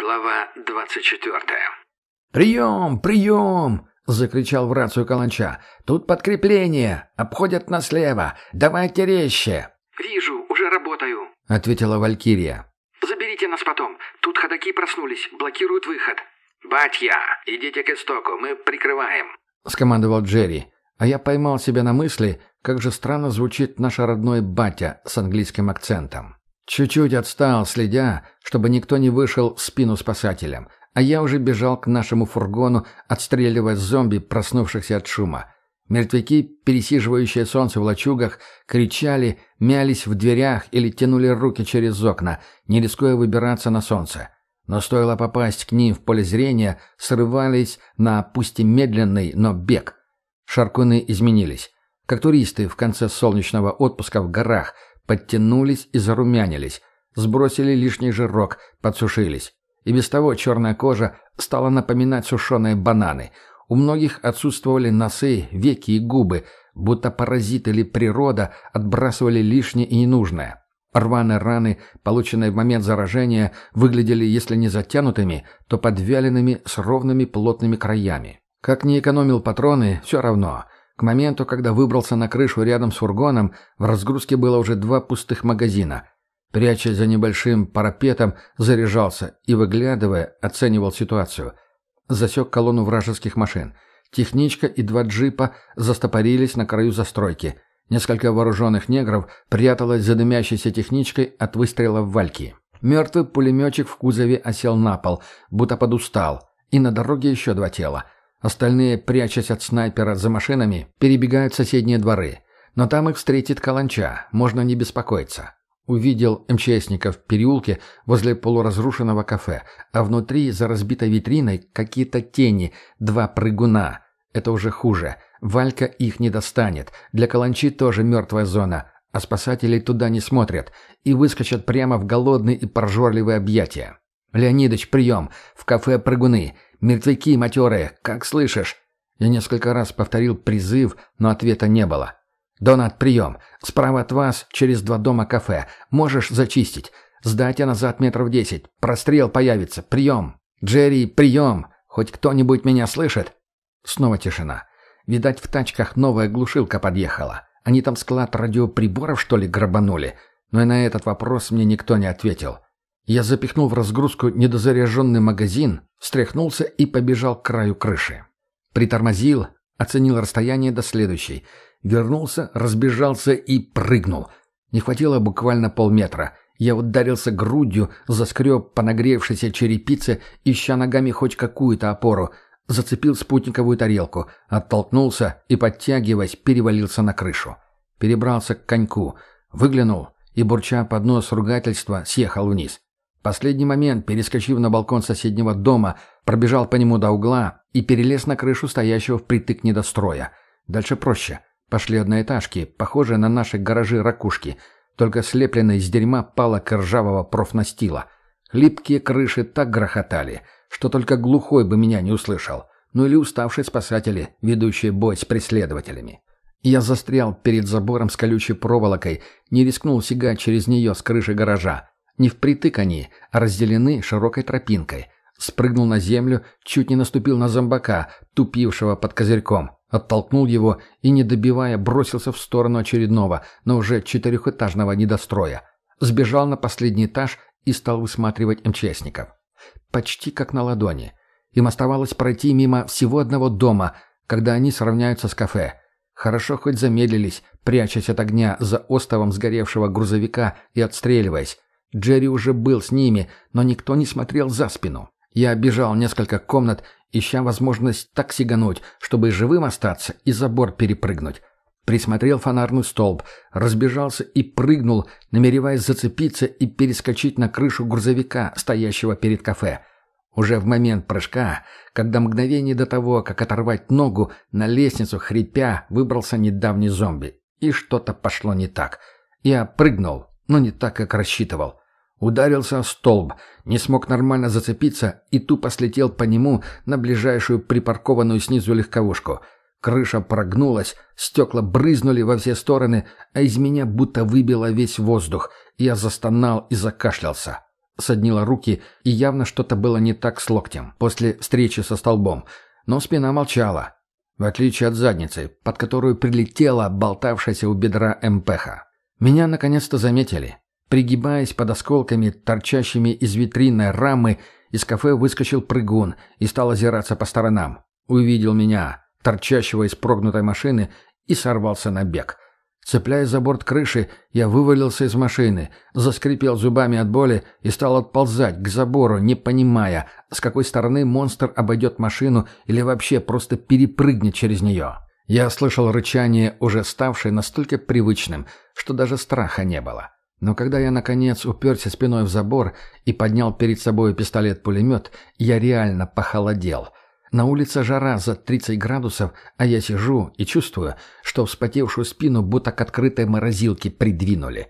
Глава 24. «Прием! Прием!» — закричал в рацию Каланча. «Тут подкрепление! Обходят нас слева! Давайте резче!» «Вижу, уже работаю», — ответила Валькирия. «Заберите нас потом. Тут ходаки проснулись, блокируют выход». «Батья, идите к истоку, мы прикрываем», — скомандовал Джерри. А я поймал себя на мысли, как же странно звучит наш родной батя с английским акцентом. Чуть-чуть отстал, следя, чтобы никто не вышел в спину спасателям, а я уже бежал к нашему фургону, отстреливая зомби, проснувшихся от шума. Мертвяки, пересиживающие солнце в лачугах, кричали, мялись в дверях или тянули руки через окна, не рискуя выбираться на солнце. Но стоило попасть к ним в поле зрения, срывались на пусть и медленный, но бег. Шаркуны изменились. Как туристы в конце солнечного отпуска в горах, подтянулись и зарумянились, сбросили лишний жирок, подсушились. И без того черная кожа стала напоминать сушеные бананы. У многих отсутствовали носы, веки и губы, будто паразит или природа отбрасывали лишнее и ненужное. Рваные раны, полученные в момент заражения, выглядели, если не затянутыми, то подвяленными с ровными плотными краями. Как не экономил патроны, все равно. К моменту, когда выбрался на крышу рядом с фургоном, в разгрузке было уже два пустых магазина. Прячась за небольшим парапетом, заряжался и, выглядывая, оценивал ситуацию. Засек колонну вражеских машин. Техничка и два джипа застопорились на краю застройки – Несколько вооруженных негров пряталось за дымящейся техничкой от выстрела в вальки. Мертвый пулеметчик в кузове осел на пол, будто подустал. И на дороге еще два тела. Остальные, прячась от снайпера за машинами, перебегают в соседние дворы. Но там их встретит каланча, можно не беспокоиться. Увидел МЧСников в переулке возле полуразрушенного кафе, а внутри, за разбитой витриной, какие-то тени, два прыгуна. Это уже хуже. Валька их не достанет. Для каланчи тоже мертвая зона. А спасатели туда не смотрят. И выскочат прямо в голодные и прожорливые объятия. «Леонидыч, прием! В кафе прыгуны! Мертвяки матерые! Как слышишь?» Я несколько раз повторил призыв, но ответа не было. «Донат, прием! Справа от вас, через два дома кафе. Можешь зачистить. Сдайте назад метров десять. Прострел появится. Прием! Джерри, прием! Хоть кто-нибудь меня слышит?» Снова тишина. Видать, в тачках новая глушилка подъехала. Они там склад радиоприборов, что ли, грабанули? Но и на этот вопрос мне никто не ответил. Я запихнул в разгрузку недозаряженный магазин, встряхнулся и побежал к краю крыши. Притормозил, оценил расстояние до следующей. Вернулся, разбежался и прыгнул. Не хватило буквально полметра. Я ударился грудью, заскреб по нагревшейся черепице, ища ногами хоть какую-то опору — Зацепил спутниковую тарелку, оттолкнулся и, подтягиваясь, перевалился на крышу. Перебрался к коньку, выглянул и, бурча под нос ругательства, съехал вниз. Последний момент, перескочив на балкон соседнего дома, пробежал по нему до угла и перелез на крышу стоящего впритык недостроя. Дальше проще. Пошли одноэтажки, похожие на наши гаражи-ракушки, только слепленные из дерьма палок ржавого профнастила. Липкие крыши так грохотали — что только глухой бы меня не услышал, ну или уставшие спасатели, ведущие бой с преследователями. Я застрял перед забором с колючей проволокой, не рискнул сигать через нее с крыши гаража. Не впритык они, а разделены широкой тропинкой. Спрыгнул на землю, чуть не наступил на зомбака, тупившего под козырьком. Оттолкнул его и, не добивая, бросился в сторону очередного, но уже четырехэтажного недостроя. Сбежал на последний этаж и стал высматривать МЧСников почти как на ладони. Им оставалось пройти мимо всего одного дома, когда они сравняются с кафе. Хорошо хоть замедлились, прячась от огня за остовом сгоревшего грузовика и отстреливаясь. Джерри уже был с ними, но никто не смотрел за спину. Я обежал несколько комнат, ища возможность так сигануть, чтобы живым остаться и забор перепрыгнуть. Присмотрел фонарный столб, разбежался и прыгнул, намереваясь зацепиться и перескочить на крышу грузовика, стоящего перед кафе. Уже в момент прыжка, когда мгновение до того, как оторвать ногу, на лестницу, хрипя, выбрался недавний зомби. И что-то пошло не так. Я прыгнул, но не так, как рассчитывал. Ударился о столб, не смог нормально зацепиться и тупо слетел по нему на ближайшую припаркованную снизу легковушку — Крыша прогнулась, стекла брызнули во все стороны, а из меня будто выбило весь воздух. Я застонал и закашлялся. Соднило руки, и явно что-то было не так с локтем после встречи со столбом. Но спина молчала. В отличие от задницы, под которую прилетела болтавшаяся у бедра МПХ. Меня наконец-то заметили. Пригибаясь под осколками, торчащими из витринной рамы, из кафе выскочил прыгун и стал озираться по сторонам. Увидел меня, торчащего из прогнутой машины, и сорвался на бег. Цепляясь за борт крыши, я вывалился из машины, заскрипел зубами от боли и стал отползать к забору, не понимая, с какой стороны монстр обойдет машину или вообще просто перепрыгнет через нее. Я слышал рычание, уже ставшее настолько привычным, что даже страха не было. Но когда я, наконец, уперся спиной в забор и поднял перед собой пистолет-пулемет, я реально похолодел. На улице жара за 30 градусов, а я сижу и чувствую, что вспотевшую спину будто к открытой морозилке придвинули.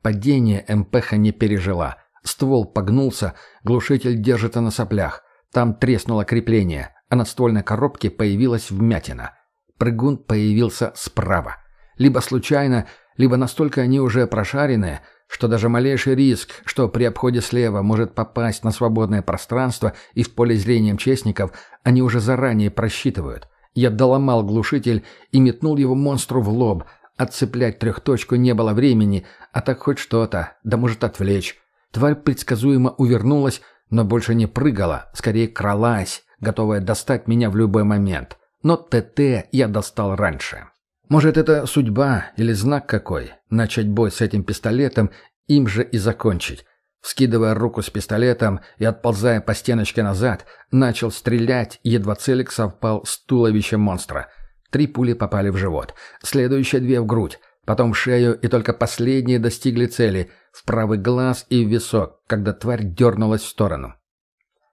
Падение МПХ не пережила. Ствол погнулся, глушитель держится на соплях. Там треснуло крепление, а на ствольной коробке появилась вмятина. Прыгун появился справа. Либо случайно, либо настолько они уже прошаренные, что даже малейший риск, что при обходе слева может попасть на свободное пространство и в поле зрения честников, они уже заранее просчитывают. Я доломал глушитель и метнул его монстру в лоб. Отцеплять трехточку не было времени, а так хоть что-то, да может отвлечь. Тварь предсказуемо увернулась, но больше не прыгала, скорее кралась, готовая достать меня в любой момент. Но ТТ я достал раньше. Может, это судьба или знак какой? Начать бой с этим пистолетом, им же и закончить. Вскидывая руку с пистолетом и отползая по стеночке назад, начал стрелять, едва целик совпал с туловищем монстра. Три пули попали в живот, следующие две в грудь, потом в шею, и только последние достигли цели — в правый глаз и в висок, когда тварь дернулась в сторону.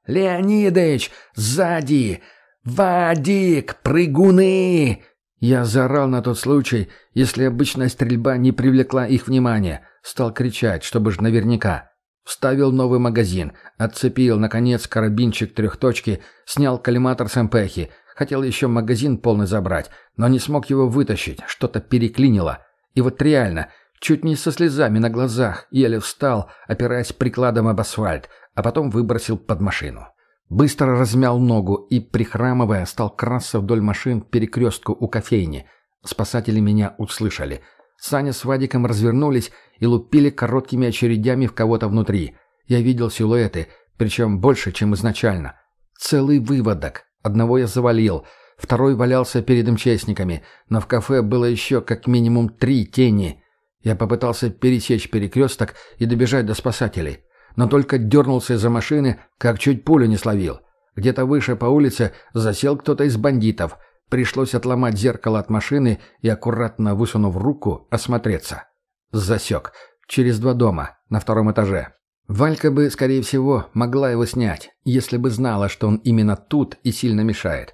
«Леонидыч! Сзади! Вадик! Прыгуны!» Я заорал на тот случай, если обычная стрельба не привлекла их внимания. Стал кричать, чтобы ж наверняка. Вставил новый магазин, отцепил, наконец, карабинчик трехточки, снял коллиматор с МПХи. Хотел еще магазин полный забрать, но не смог его вытащить, что-то переклинило. И вот реально, чуть не со слезами на глазах, еле встал, опираясь прикладом об асфальт, а потом выбросил под машину. Быстро размял ногу и, прихрамывая, стал красться вдоль машин перекрестку у кофейни. Спасатели меня услышали. Саня с Вадиком развернулись и лупили короткими очередями в кого-то внутри. Я видел силуэты, причем больше, чем изначально. Целый выводок. Одного я завалил, второй валялся перед мчестниками, но в кафе было еще как минимум три тени. Я попытался пересечь перекресток и добежать до спасателей но только дернулся из-за машины, как чуть пулю не словил. Где-то выше по улице засел кто-то из бандитов. Пришлось отломать зеркало от машины и, аккуратно высунув руку, осмотреться. Засек. Через два дома, на втором этаже. Валька бы, скорее всего, могла его снять, если бы знала, что он именно тут и сильно мешает.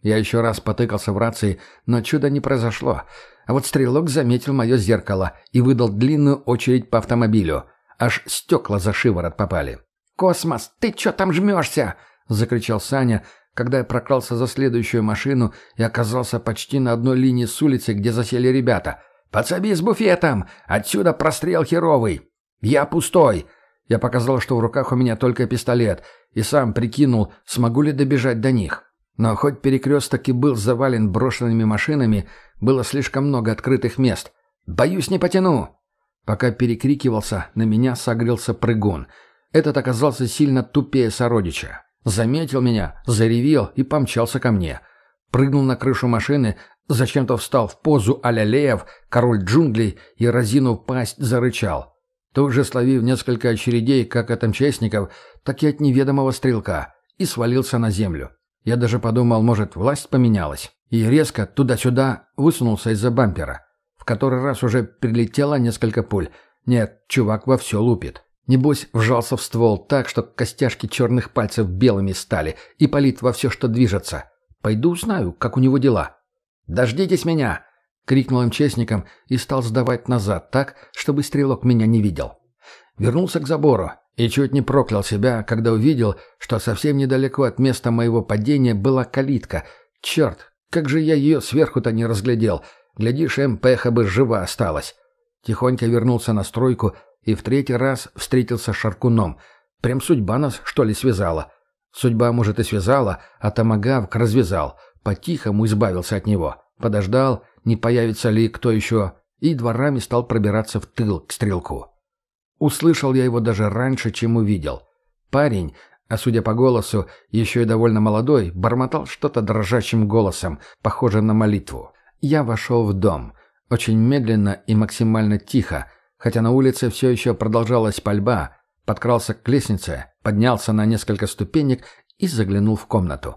Я еще раз потыкался в рации, но чуда не произошло. А вот стрелок заметил мое зеркало и выдал длинную очередь по автомобилю — Аж стекла за шиворот попали. «Космос, ты чё там жмешься?» — закричал Саня, когда я прокрался за следующую машину и оказался почти на одной линии с улицы, где засели ребята. «Подсоби с буфетом! Отсюда прострел херовый!» «Я пустой!» Я показал, что в руках у меня только пистолет, и сам прикинул, смогу ли добежать до них. Но хоть перекресток и был завален брошенными машинами, было слишком много открытых мест. «Боюсь, не потяну!» Пока перекрикивался, на меня согрелся прыгун. Этот оказался сильно тупее сородича. Заметил меня, заревел и помчался ко мне. Прыгнул на крышу машины, зачем-то встал в позу а-ля король джунглей, и, разинув пасть, зарычал. Тут же словив несколько очередей как от МЧСников, так и от неведомого стрелка, и свалился на землю. Я даже подумал, может, власть поменялась. И резко туда-сюда высунулся из-за бампера который раз уже прилетело несколько пуль. Нет, чувак во все лупит. Небось, вжался в ствол так, что костяшки черных пальцев белыми стали, и палит во все, что движется. Пойду узнаю, как у него дела. «Дождитесь меня!» — крикнул им честникам и стал сдавать назад так, чтобы стрелок меня не видел. Вернулся к забору и чуть не проклял себя, когда увидел, что совсем недалеко от места моего падения была калитка. Черт, как же я ее сверху-то не разглядел — Глядишь, МПХ бы жива осталась. Тихонько вернулся на стройку и в третий раз встретился с Шаркуном. Прям судьба нас, что ли, связала. Судьба, может, и связала, а томагавк развязал. По-тихому избавился от него. Подождал, не появится ли кто еще, и дворами стал пробираться в тыл к стрелку. Услышал я его даже раньше, чем увидел. Парень, а судя по голосу, еще и довольно молодой, бормотал что-то дрожащим голосом, похожим на молитву. Я вошел в дом. Очень медленно и максимально тихо, хотя на улице все еще продолжалась пальба, подкрался к лестнице, поднялся на несколько ступенек и заглянул в комнату.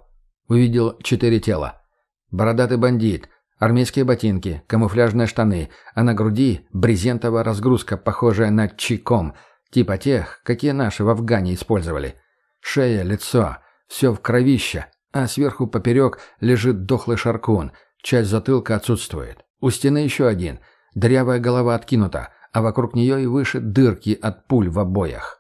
Увидел четыре тела. Бородатый бандит, армейские ботинки, камуфляжные штаны, а на груди брезентовая разгрузка, похожая на чиком, типа тех, какие наши в Афгане использовали. Шея, лицо, все в кровище, а сверху поперек лежит дохлый шаркун, часть затылка отсутствует. У стены еще один, дрявая голова откинута, а вокруг нее и выше дырки от пуль в обоях.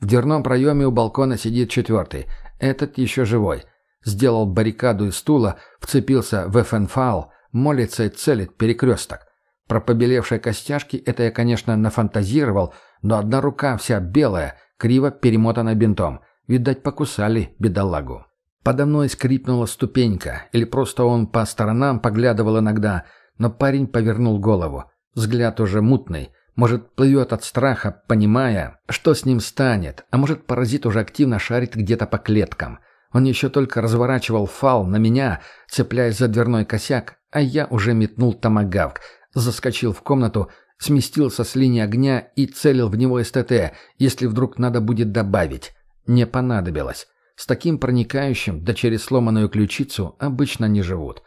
В дверном проеме у балкона сидит четвертый, этот еще живой. Сделал баррикаду из стула, вцепился в ФНФАЛ, молится и целит перекресток. Про побелевшие костяшки это я, конечно, нафантазировал, но одна рука вся белая, криво перемотана бинтом — Видать, покусали бедолагу. Подо мной скрипнула ступенька, или просто он по сторонам поглядывал иногда, но парень повернул голову. Взгляд уже мутный, может, плывет от страха, понимая, что с ним станет, а может, паразит уже активно шарит где-то по клеткам. Он еще только разворачивал фал на меня, цепляясь за дверной косяк, а я уже метнул томагавк, заскочил в комнату, сместился с линии огня и целил в него СТТ, если вдруг надо будет добавить. Не понадобилось. С таким проникающим, да через сломанную ключицу, обычно не живут.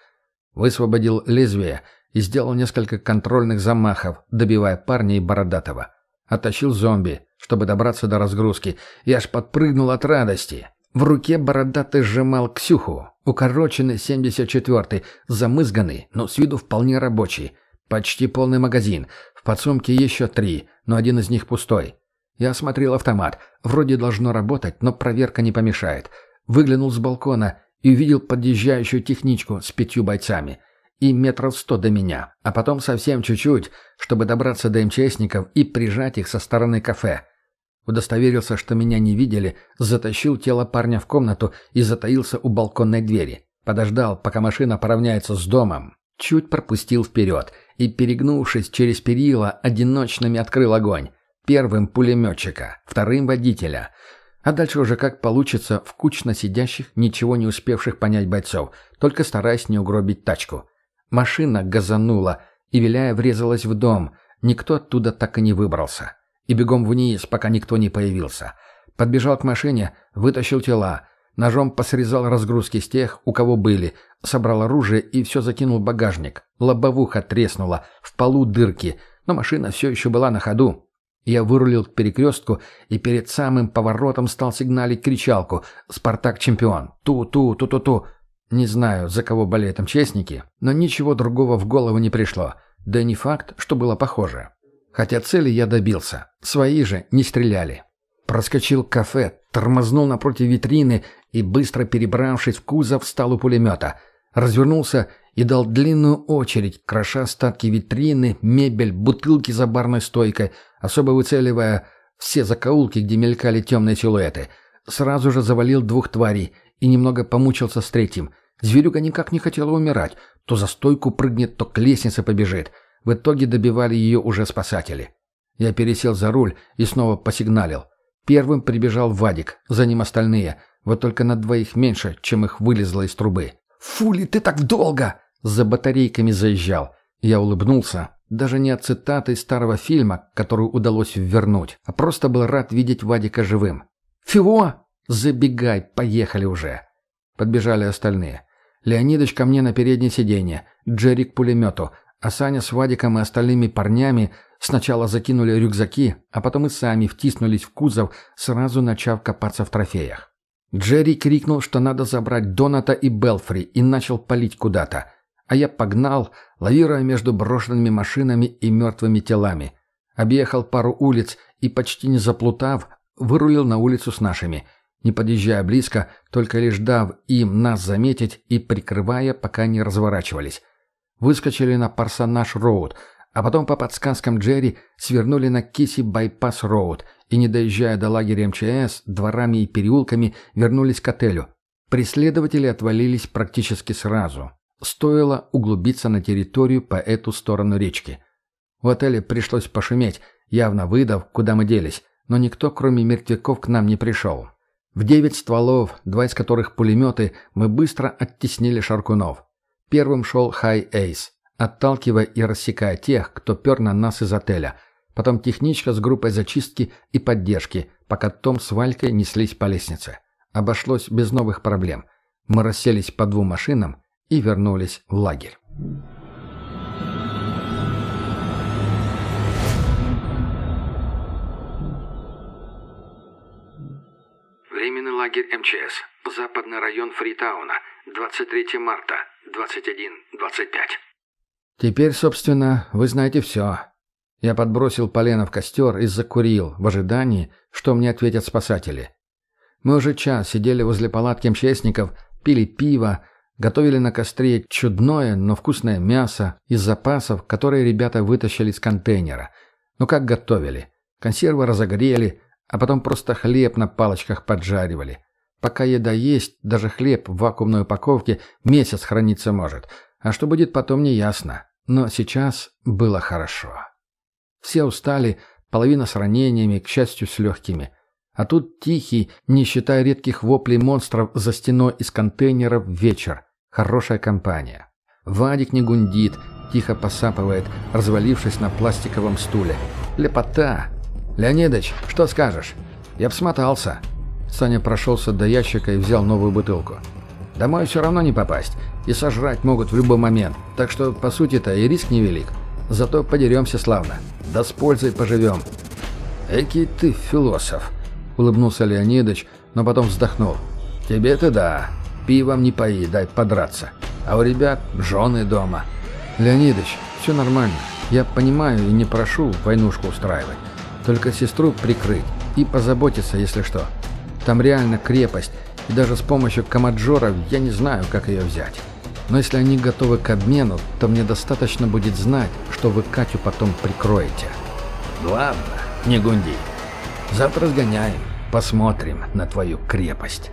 Высвободил лезвие и сделал несколько контрольных замахов, добивая парня и бородатого. Оттащил зомби, чтобы добраться до разгрузки, и аж подпрыгнул от радости. В руке бородатый сжимал Ксюху, укороченный 74-й, замызганный, но с виду вполне рабочий. Почти полный магазин, в подсумке еще три, но один из них пустой. Я осмотрел автомат. Вроде должно работать, но проверка не помешает. Выглянул с балкона и увидел подъезжающую техничку с пятью бойцами. И метров сто до меня. А потом совсем чуть-чуть, чтобы добраться до МЧСников и прижать их со стороны кафе. Удостоверился, что меня не видели, затащил тело парня в комнату и затаился у балконной двери. Подождал, пока машина поравняется с домом. Чуть пропустил вперед и, перегнувшись через перила, одиночными открыл огонь. Первым пулеметчика, вторым водителя. А дальше уже как получится в кучно сидящих, ничего не успевших понять бойцов, только стараясь не угробить тачку. Машина газанула и, виляя, врезалась в дом. Никто оттуда так и не выбрался. И бегом вниз, пока никто не появился. Подбежал к машине, вытащил тела. Ножом посрезал разгрузки с тех, у кого были. Собрал оружие и все закинул в багажник. Лобовуха треснула, в полу дырки. Но машина все еще была на ходу. Я вырулил к перекрестку и перед самым поворотом стал сигналить кричалку «Спартак чемпион! Ту-ту, ту-ту-ту!» Не знаю, за кого болеют МЧСники, но ничего другого в голову не пришло. Да не факт, что было похоже. Хотя цели я добился. Свои же не стреляли. Проскочил кафе, тормознул напротив витрины и, быстро перебравшись в кузов, встал у пулемета. Развернулся и дал длинную очередь, кроша остатки витрины, мебель, бутылки за барной стойкой, особо выцеливая все закоулки, где мелькали темные силуэты. Сразу же завалил двух тварей и немного помучился с третьим. Зверюга никак не хотела умирать. То за стойку прыгнет, то к лестнице побежит. В итоге добивали ее уже спасатели. Я пересел за руль и снова посигналил. Первым прибежал Вадик, за ним остальные. Вот только на двоих меньше, чем их вылезло из трубы. «Фули, ты так долго!» За батарейками заезжал. Я улыбнулся. Даже не от цитаты старого фильма, которую удалось вернуть, а просто был рад видеть Вадика живым. «Фио! Забегай, поехали уже!» Подбежали остальные. Леонидыч ко мне на переднее сиденье, Джерри к пулемету, а Саня с Вадиком и остальными парнями сначала закинули рюкзаки, а потом и сами втиснулись в кузов, сразу начав копаться в трофеях. Джерри крикнул, что надо забрать Доната и Белфри, и начал палить куда-то. А я погнал, лавируя между брошенными машинами и мертвыми телами. Объехал пару улиц и, почти не заплутав, вырулил на улицу с нашими, не подъезжая близко, только лишь дав им нас заметить и прикрывая, пока не разворачивались. Выскочили на Парсонаж-Роуд, А потом по подсказкам Джерри свернули на Киси Байпас-Роуд и, не доезжая до лагеря МЧС, дворами и переулками вернулись к отелю. Преследователи отвалились практически сразу. Стоило углубиться на территорию по эту сторону речки. В отеле пришлось пошуметь, явно выдав, куда мы делись, но никто, кроме мертвяков, к нам не пришел. В девять стволов, два из которых пулеметы, мы быстро оттеснили шаркунов. Первым шел Хай Эйс, отталкивая и рассекая тех, кто пер на нас из отеля. Потом техничка с группой зачистки и поддержки, пока Том с Валькой неслись по лестнице. Обошлось без новых проблем. Мы расселись по двум машинам и вернулись в лагерь. Временный лагерь МЧС. Западный район Фритауна. 23 марта. 21.25. Теперь, собственно, вы знаете все. Я подбросил полено в костер и закурил, в ожидании, что мне ответят спасатели. Мы уже час сидели возле палатки МЧСников, пили пиво, готовили на костре чудное, но вкусное мясо из запасов, которые ребята вытащили из контейнера. Ну как готовили? Консервы разогрели, а потом просто хлеб на палочках поджаривали. Пока еда есть, даже хлеб в вакуумной упаковке месяц храниться может. А что будет потом, не ясно. Но сейчас было хорошо. Все устали, половина с ранениями, к счастью, с легкими. А тут тихий, не считая редких воплей монстров за стеной из контейнеров, вечер. Хорошая компания. Вадик не гундит, тихо посапывает, развалившись на пластиковом стуле. Лепота. «Леонидыч, что скажешь?» «Я б смотался». Саня прошелся до ящика и взял новую бутылку. «Домой все равно не попасть, и сожрать могут в любой момент, так что, по сути-то, и риск невелик. Зато подеремся славно. Да с пользой поживем». «Экий ты философ», — улыбнулся Леонидыч, но потом вздохнул. «Тебе-то да. Пивом не пои, дай подраться. А у ребят жены дома». «Леонидыч, все нормально. Я понимаю и не прошу войнушку устраивать. Только сестру прикрыть и позаботиться, если что. Там реально крепость, и даже с помощью комаджоров я не знаю, как ее взять. Но если они готовы к обмену, то мне достаточно будет знать, что вы Катю потом прикроете. Ладно, не гунди. Завтра сгоняем, посмотрим на твою крепость».